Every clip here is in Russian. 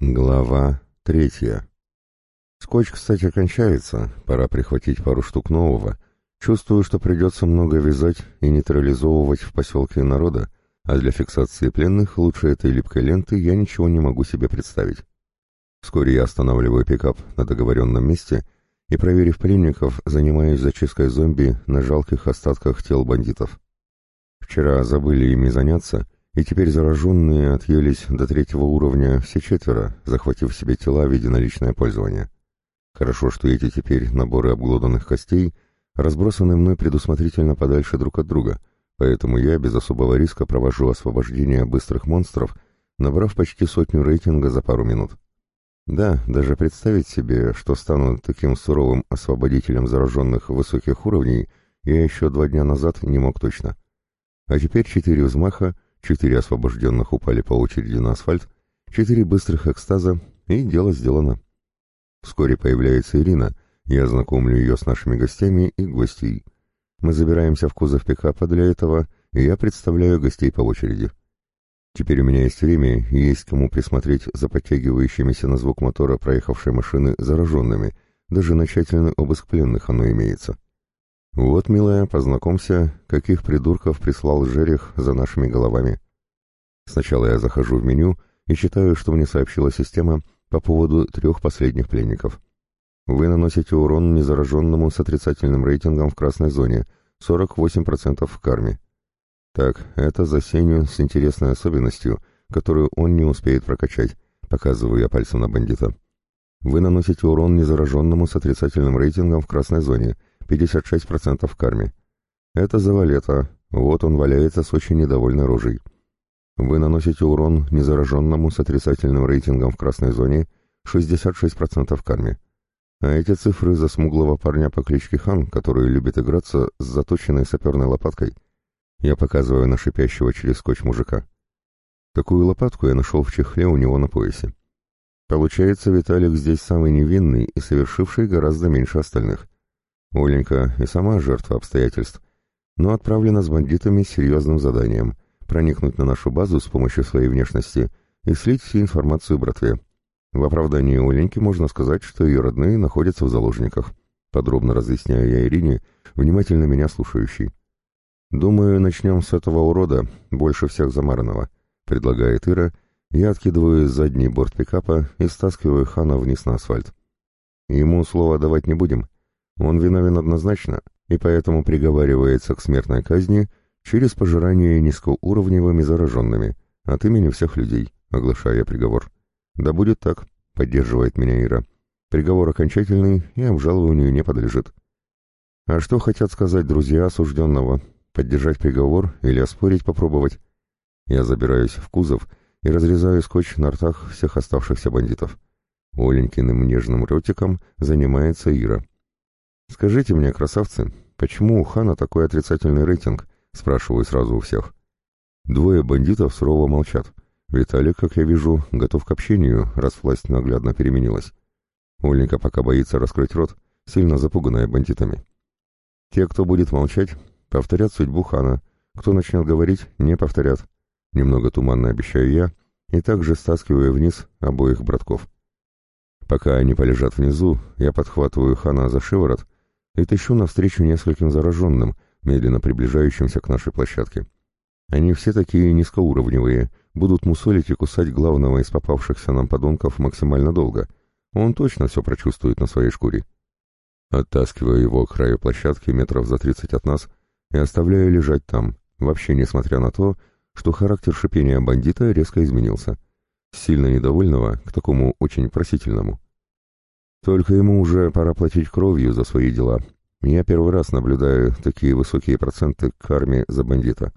Глава третья. Скотч, кстати, кончается, пора прихватить пару штук нового. Чувствую, что придется много вязать и нейтрализовывать в поселке народа, а для фиксации пленных лучше этой липкой ленты я ничего не могу себе представить. Вскоре я останавливаю пикап на договоренном месте и, проверив пленников, занимаюсь зачисткой зомби на жалких остатках тел бандитов. Вчера забыли ими заняться — и теперь зараженные отъелись до третьего уровня все четверо, захватив себе тела в виде наличное пользование. Хорошо, что эти теперь наборы обглоданных костей разбросаны мной предусмотрительно подальше друг от друга, поэтому я без особого риска провожу освобождение быстрых монстров, набрав почти сотню рейтинга за пару минут. Да, даже представить себе, что стану таким суровым освободителем зараженных высоких уровней, я еще два дня назад не мог точно. А теперь четыре взмаха — Четыре освобожденных упали по очереди на асфальт, четыре быстрых экстаза, и дело сделано. Вскоре появляется Ирина, я знакомлю ее с нашими гостями и гостей. Мы забираемся в кузов пикапа для этого, и я представляю гостей по очереди. Теперь у меня есть время и есть кому присмотреть за подтягивающимися на звук мотора проехавшей машины зараженными, даже на тщательный обыск пленных оно имеется. «Вот, милая, познакомься, каких придурков прислал Жерех за нашими головами». Сначала я захожу в меню и читаю, что мне сообщила система по поводу трех последних пленников. Вы наносите урон незараженному с отрицательным рейтингом в красной зоне, 48% в карме. Так, это за Сеню с интересной особенностью, которую он не успеет прокачать, показываю я пальцем на бандита. Вы наносите урон незараженному с отрицательным рейтингом в красной зоне, 56% в карме. Это Завалета, вот он валяется с очень недовольной рожей. Вы наносите урон незараженному с отрицательным рейтингом в красной зоне, 66% в карме. А эти цифры за смуглого парня по кличке Хан, который любит играться с заточенной саперной лопаткой. Я показываю на шипящего через скотч мужика. Такую лопатку я нашел в чехле у него на поясе. Получается, Виталик здесь самый невинный и совершивший гораздо меньше остальных. Оленька и сама жертва обстоятельств, но отправлена с бандитами с серьезным заданием — проникнуть на нашу базу с помощью своей внешности и слить всю информацию братве. В оправдании Оленьки можно сказать, что ее родные находятся в заложниках. Подробно разъясняю я Ирине, внимательно меня слушающей. «Думаю, начнем с этого урода, больше всех замаранного», — предлагает Ира. Я откидываю задний борт пикапа и стаскиваю Хана вниз на асфальт. Ему слова давать не будем — он виновен однозначно и поэтому приговаривается к смертной казни через пожирание низкоуровневыми зараженными от имени всех людей, оглашая приговор. «Да будет так», — поддерживает меня Ира. «Приговор окончательный и обжалованию не подлежит». А что хотят сказать друзья осужденного? Поддержать приговор или оспорить попробовать? Я забираюсь в кузов и разрезаю скотч на ртах всех оставшихся бандитов. Оленькиным нежным ротиком занимается Ира. «Скажите мне, красавцы, почему у Хана такой отрицательный рейтинг?» — спрашиваю сразу у всех. Двое бандитов сурово молчат. Виталик, как я вижу, готов к общению, раз власть наглядно переменилась. Оленька пока боится раскрыть рот, сильно запуганная бандитами. Те, кто будет молчать, повторят судьбу Хана. Кто начнет говорить, не повторят. Немного туманно обещаю я, и также стаскиваю вниз обоих братков. Пока они полежат внизу, я подхватываю Хана за шиворот и тащу навстречу нескольким зараженным, медленно приближающимся к нашей площадке. Они все такие низкоуровневые, будут мусолить и кусать главного из попавшихся нам подонков максимально долго. Он точно все прочувствует на своей шкуре. Оттаскиваю его к краю площадки метров за тридцать от нас и оставляю лежать там, вообще несмотря на то, что характер шипения бандита резко изменился. Сильно недовольного к такому очень просительному. Только ему уже пора платить кровью за свои дела. Я первый раз наблюдаю такие высокие проценты карме за бандита.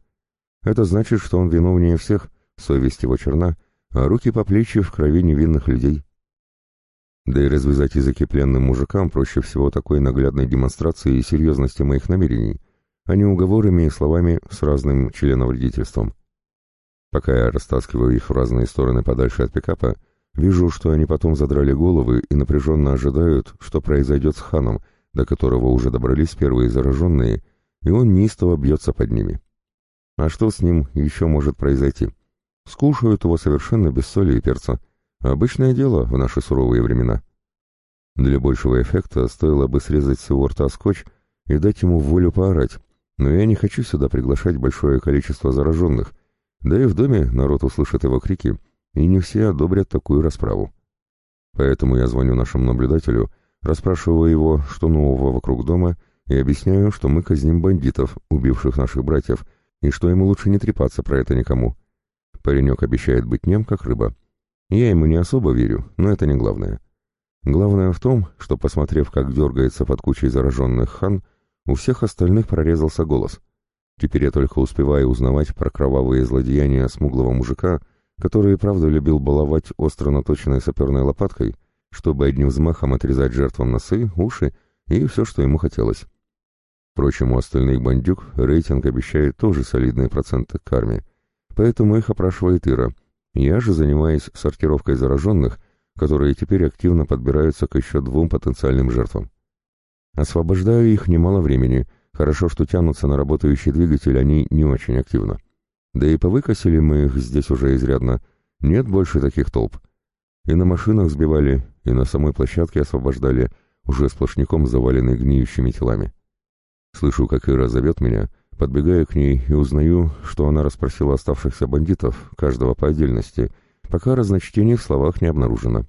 Это значит, что он виновнее всех, совесть его черна, а руки по плечи в крови невинных людей. Да и развязать языки пленным мужикам проще всего такой наглядной демонстрации и серьезности моих намерений, а не уговорами и словами с разным членовредительством. Пока я растаскиваю их в разные стороны подальше от пикапа, Вижу, что они потом задрали головы и напряженно ожидают, что произойдет с ханом, до которого уже добрались первые зараженные, и он неистово бьется под ними. А что с ним еще может произойти? Скушают его совершенно без соли и перца. Обычное дело в наши суровые времена. Для большего эффекта стоило бы срезать с его рта скотч и дать ему волю поорать, но я не хочу сюда приглашать большое количество зараженных, да и в доме народ услышит его крики, и не все одобрят такую расправу. Поэтому я звоню нашему наблюдателю, расспрашиваю его, что нового вокруг дома, и объясняю, что мы казним бандитов, убивших наших братьев, и что ему лучше не трепаться про это никому. Паренек обещает быть нем, как рыба. Я ему не особо верю, но это не главное. Главное в том, что, посмотрев, как дергается под кучей зараженных хан, у всех остальных прорезался голос. Теперь я только успеваю узнавать про кровавые злодеяния смуглого мужика, который, правда, любил баловать остро наточенной саперной лопаткой, чтобы одним взмахом отрезать жертвам носы, уши и все, что ему хотелось. Впрочем, у остальных бандюк рейтинг обещает тоже солидные проценты к карме, поэтому их опрашивает Ира. Я же занимаюсь сортировкой зараженных, которые теперь активно подбираются к еще двум потенциальным жертвам. Освобождаю их немало времени, хорошо, что тянутся на работающий двигатель они не очень активно. Да и повыкосили мы их здесь уже изрядно, нет больше таких толп. И на машинах сбивали, и на самой площадке освобождали, уже сплошняком заваленной гниющими телами. Слышу, как Ира зовет меня, подбегаю к ней и узнаю, что она расспросила оставшихся бандитов, каждого по отдельности, пока разночтений в словах не обнаружено.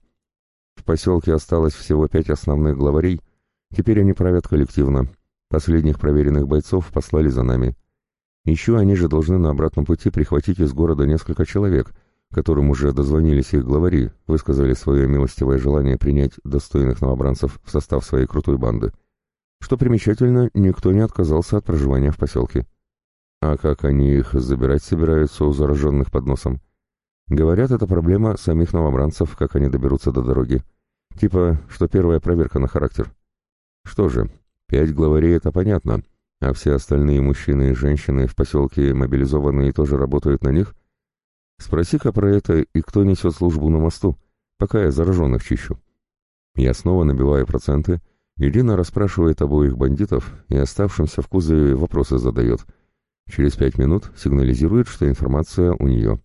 В поселке осталось всего пять основных главарей — Теперь они правят коллективно. Последних проверенных бойцов послали за нами. Еще они же должны на обратном пути прихватить из города несколько человек, которым уже дозвонились их главари, высказали свое милостивое желание принять достойных новобранцев в состав своей крутой банды. Что примечательно, никто не отказался от проживания в поселке. А как они их забирать собираются у зараженных под носом? Говорят, это проблема самих новобранцев, как они доберутся до дороги. Типа, что первая проверка на характер. Что же, пять главарей — это понятно, а все остальные мужчины и женщины в поселке мобилизованные тоже работают на них? Спроси-ка про это и кто несет службу на мосту, пока я зараженных чищу. Я снова набиваю проценты, и Лина расспрашивает обоих бандитов и оставшимся в кузове вопросы задает. Через пять минут сигнализирует, что информация у нее.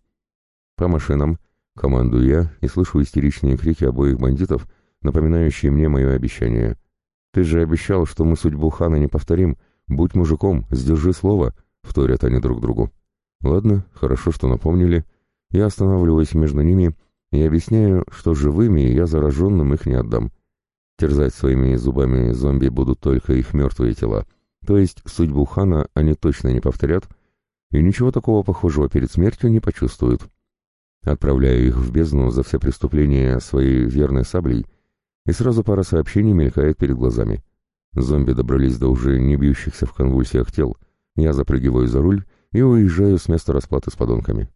По машинам командую я и слышу истеричные крики обоих бандитов, напоминающие мне мое обещание — «Ты же обещал, что мы судьбу хана не повторим. Будь мужиком, сдержи слово», — вторят они друг другу. «Ладно, хорошо, что напомнили. Я останавливаюсь между ними и объясняю, что живыми я зараженным их не отдам. Терзать своими зубами зомби будут только их мертвые тела. То есть судьбу хана они точно не повторят, и ничего такого похожего перед смертью не почувствуют. Отправляю их в бездну за все преступления своей верной саблей — и сразу пара сообщений мелькает перед глазами. Зомби добрались до уже не бьющихся в конвульсиях тел. Я запрыгиваю за руль и уезжаю с места расплаты с подонками.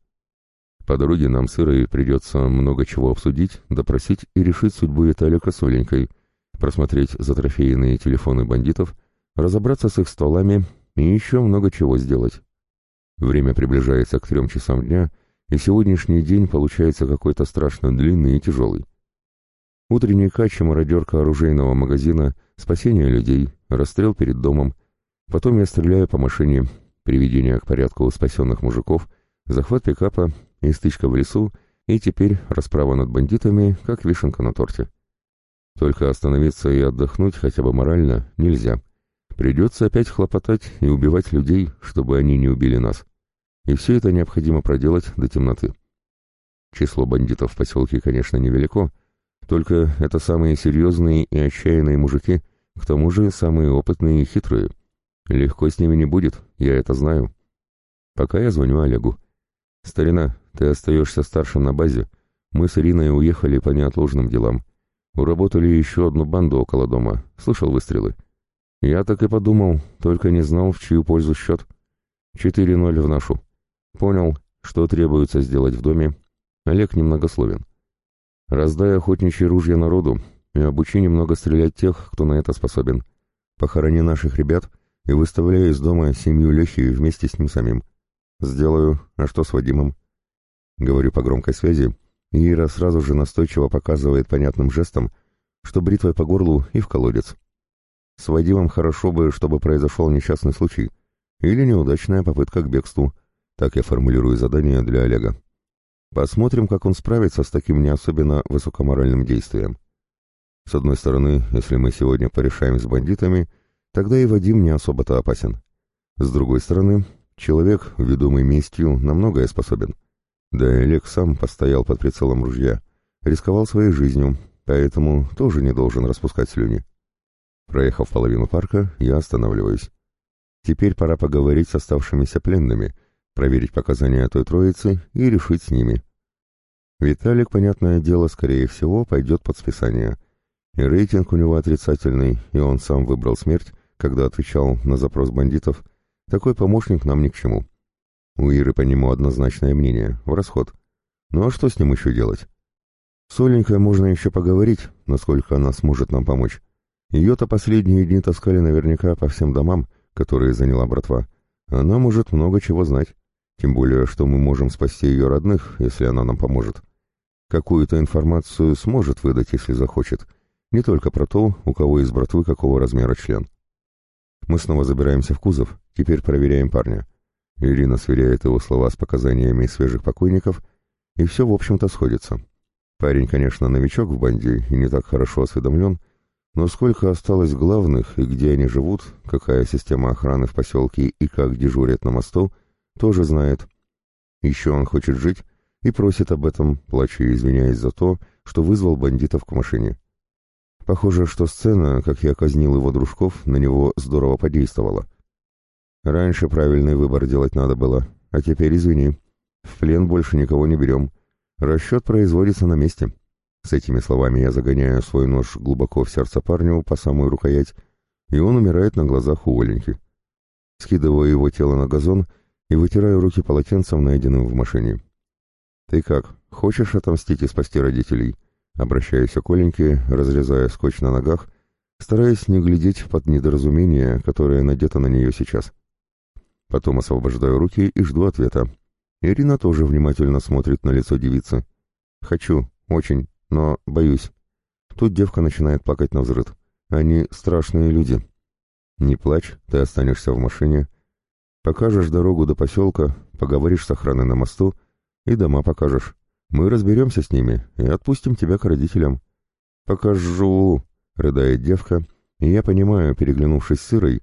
По дороге нам с Ирой придется много чего обсудить, допросить и решить судьбу Виталика с Оленькой, просмотреть затрофейные телефоны бандитов, разобраться с их стволами и еще много чего сделать. Время приближается к трем часам дня, и сегодняшний день получается какой-то страшно длинный и тяжелый. Утренний кач и мародерка оружейного магазина, спасение людей, расстрел перед домом. Потом я стреляю по машине, приведение к порядку спасенных мужиков, захват пикапа и стычка в лесу, и теперь расправа над бандитами, как вишенка на торте. Только остановиться и отдохнуть хотя бы морально нельзя. Придется опять хлопотать и убивать людей, чтобы они не убили нас. И все это необходимо проделать до темноты. Число бандитов в поселке, конечно, невелико, только это самые серьезные и отчаянные мужики, к тому же самые опытные и хитрые. Легко с ними не будет, я это знаю. Пока я звоню Олегу. «Старина, ты остаешься старшим на базе. Мы с Ириной уехали по неотложным делам. Уработали еще одну банду около дома. Слышал выстрелы?» «Я так и подумал, только не знал, в чью пользу счет. 4-0 в нашу. Понял, что требуется сделать в доме. Олег немногословен. Раздай охотничьи ружья народу и обучи немного стрелять тех, кто на это способен. Похорони наших ребят и выставляй из дома семью Лехи вместе с ним самим. Сделаю. А что с Вадимом? Говорю по громкой связи, и Ира сразу же настойчиво показывает понятным жестом, что бритвой по горлу и в колодец. С Вадимом хорошо бы, чтобы произошел несчастный случай или неудачная попытка к бегству. Так я формулирую задание для Олега. Посмотрим, как он справится с таким не особенно высокоморальным действием. С одной стороны, если мы сегодня порешаем с бандитами, тогда и Вадим не особо-то опасен. С другой стороны, человек, ведомый местью, на многое способен. Да и Олег сам постоял под прицелом ружья, рисковал своей жизнью, поэтому тоже не должен распускать слюни. Проехав половину парка, я останавливаюсь. Теперь пора поговорить с оставшимися пленными, проверить показания той троицы и решить с ними. Виталик, понятное дело, скорее всего, пойдет под списание. И рейтинг у него отрицательный, и он сам выбрал смерть, когда отвечал на запрос бандитов. Такой помощник нам ни к чему. У Иры по нему однозначное мнение, в расход. Ну а что с ним еще делать? С Оленькой можно еще поговорить, насколько она сможет нам помочь. Ее-то последние дни таскали наверняка по всем домам, которые заняла братва. Она может много чего знать. Тем более, что мы можем спасти ее родных, если она нам поможет. Какую-то информацию сможет выдать, если захочет. Не только про то, у кого из братвы какого размера член. Мы снова забираемся в кузов, теперь проверяем парня. Ирина сверяет его слова с показаниями свежих покойников, и все, в общем-то, сходится. Парень, конечно, новичок в банде и не так хорошо осведомлен, но сколько осталось главных и где они живут, какая система охраны в поселке и как дежурят на мосту, тоже знает. Еще он хочет жить и просит об этом, плача и извиняясь за то, что вызвал бандитов к машине. Похоже, что сцена, как я казнил его дружков, на него здорово подействовала. Раньше правильный выбор делать надо было, а теперь извини. В плен больше никого не берем. Расчет производится на месте. С этими словами я загоняю свой нож глубоко в сердце парню по самую рукоять, и он умирает на глазах у Оленьки. Скидываю его тело на газон и вытираю руки полотенцем, найденным в машине. «Ты как, хочешь отомстить и спасти родителей?» Обращаюсь к Оленьке, разрезая скотч на ногах, стараясь не глядеть под недоразумение, которое надето на нее сейчас. Потом освобождаю руки и жду ответа. Ирина тоже внимательно смотрит на лицо девицы. «Хочу, очень, но боюсь. Тут девка начинает плакать на взрыд. Они страшные люди. Не плачь, ты останешься в машине. Покажешь дорогу до поселка, поговоришь с охраной на мосту и дома покажешь. Мы разберемся с ними и отпустим тебя к родителям. Покажу, рыдает девка, и я понимаю, переглянувшись с Сырой,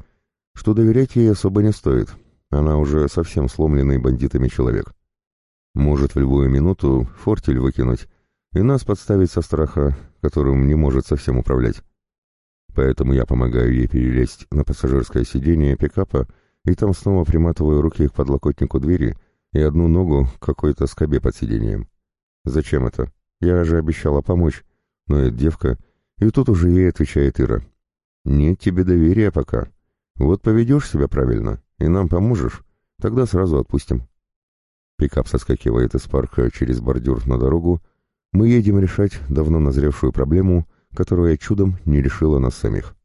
что доверять ей особо не стоит. Она уже совсем сломленный бандитами человек. Может в любую минуту фортель выкинуть и нас подставить со страха, которым не может совсем управлять. Поэтому я помогаю ей перелезть на пассажирское сиденье пикапа и там снова приматываю руки к подлокотнику двери и одну ногу к какой-то скобе под сиденьем. Зачем это? Я же обещала помочь. Но это девка, и тут уже ей отвечает Ира. Нет тебе доверия пока. Вот поведешь себя правильно, и нам поможешь, тогда сразу отпустим. Пикап соскакивает из парка через бордюр на дорогу, мы едем решать давно назревшую проблему, которая чудом не решила нас самих.